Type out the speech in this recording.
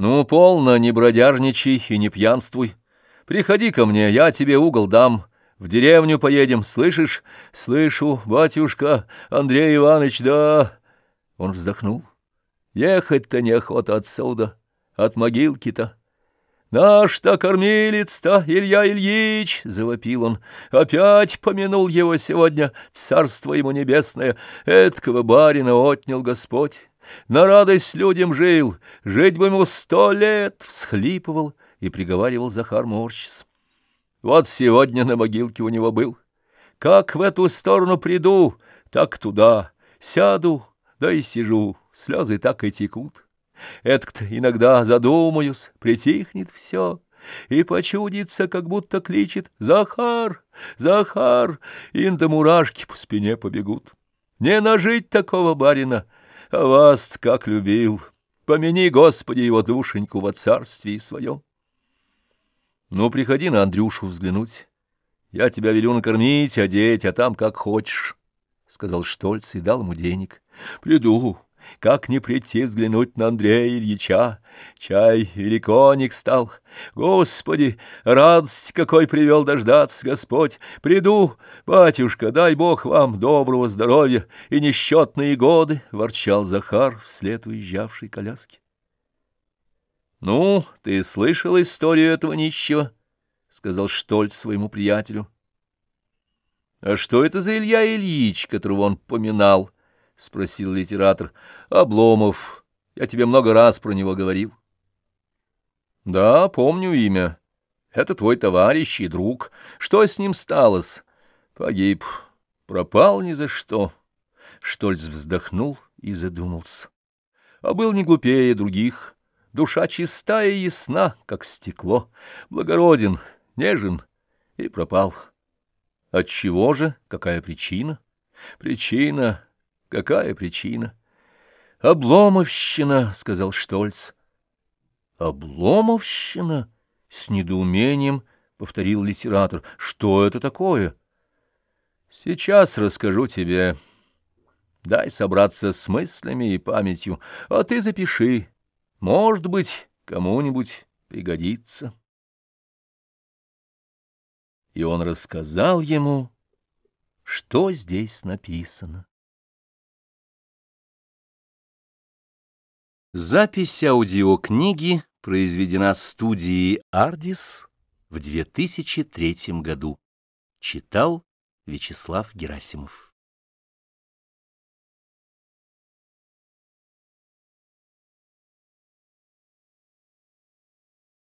Ну, полно, не бродяжничай и не пьянствуй. Приходи ко мне, я тебе угол дам. В деревню поедем, слышишь? Слышу, батюшка, Андрей Иванович, да. Он вздохнул. Ехать-то неохота отсюда, от могилки-то. «Наш-то кормилец-то, Илья Ильич!» — завопил он. «Опять помянул его сегодня, царство ему небесное, эткого барина отнял Господь. На радость людям жил, жить бы ему сто лет!» — всхлипывал и приговаривал Захар Морчис. «Вот сегодня на могилке у него был. Как в эту сторону приду, так туда. Сяду, да и сижу, слезы так и текут». Этк-то иногда задумаюсь, притихнет все, и почудится, как будто кличет «Захар! Захар!» Инда мурашки по спине побегут. Не нажить такого барина, а вас как любил. Помяни, Господи, его душеньку во царстве своем. Ну, приходи на Андрюшу взглянуть. Я тебя велю накормить, одеть, а там как хочешь, — сказал Штольц и дал ему денег. — Приду, как не прийти взглянуть на Андрея Ильича? Чай великоник стал. Господи, радость какой привел дождаться Господь! Приду, батюшка, дай Бог вам доброго здоровья и несчетные годы, — ворчал Захар вслед уезжавшей коляски. — Ну, ты слышал историю этого нищего? — сказал Штольц своему приятелю. — А что это за Илья Ильич, которого он поминал? —— спросил литератор. — Обломов. Я тебе много раз про него говорил. — Да, помню имя. Это твой товарищ и друг. Что с ним сталось? Погиб. Пропал ни за что. Штольц вздохнул и задумался. А был не глупее других. Душа чистая и ясна, как стекло. Благороден, нежен и пропал. Отчего же? Какая причина? Причина Какая причина? Обломовщина, — сказал Штольц. Обломовщина? С недоумением повторил литератор. Что это такое? Сейчас расскажу тебе. Дай собраться с мыслями и памятью, а ты запиши. Может быть, кому-нибудь пригодится. И он рассказал ему, что здесь написано. Запись аудиокниги произведена студией «Ардис» в 2003 году. Читал Вячеслав Герасимов.